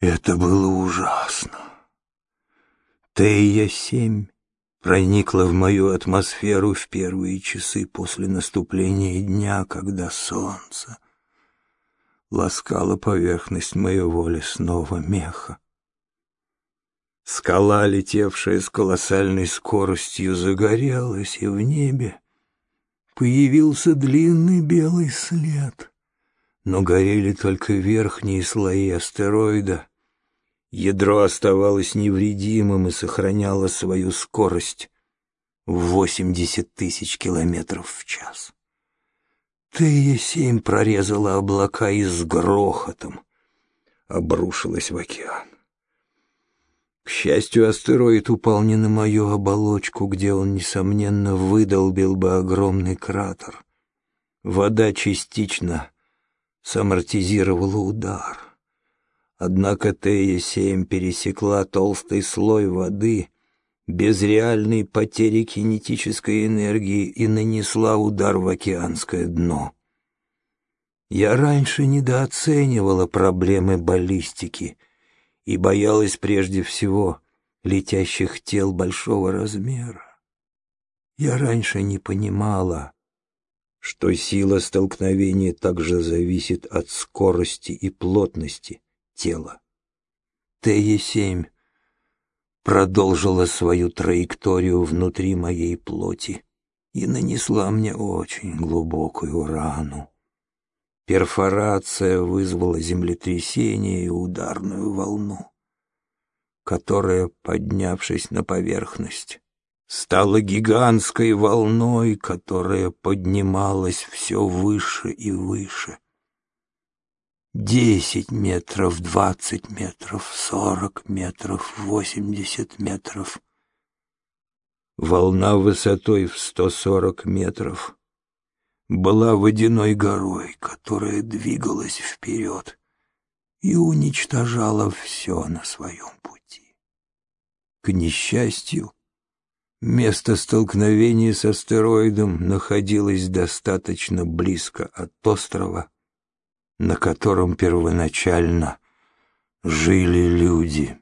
Это было ужасно. Тея-7 проникла в мою атмосферу в первые часы после наступления дня, когда солнце ласкало поверхность моего лесного меха. Скала, летевшая с колоссальной скоростью, загорелась, и в небе появился длинный белый след. Но горели только верхние слои астероида. Ядро оставалось невредимым и сохраняло свою скорость в восемьдесят тысяч километров в час. Тея-7 прорезала облака и с грохотом обрушилась в океан. К счастью, астероид упал не на мою оболочку, где он, несомненно, выдолбил бы огромный кратер. Вода частично самортизировала удар. Однако Тея-7 пересекла толстый слой воды без реальной потери кинетической энергии и нанесла удар в океанское дно. Я раньше недооценивала проблемы баллистики и боялась прежде всего летящих тел большого размера. Я раньше не понимала, что сила столкновения также зависит от скорости и плотности тела. Тея-7 продолжила свою траекторию внутри моей плоти и нанесла мне очень глубокую рану. Перфорация вызвала землетрясение и ударную волну, которая, поднявшись на поверхность, стала гигантской волной, которая поднималась все выше и выше. Десять метров, двадцать метров, сорок метров, восемьдесят метров. Волна высотой в сто сорок метров была водяной горой, которая двигалась вперед и уничтожала все на своем пути. К несчастью, место столкновения с астероидом находилось достаточно близко от острова, на котором первоначально жили люди.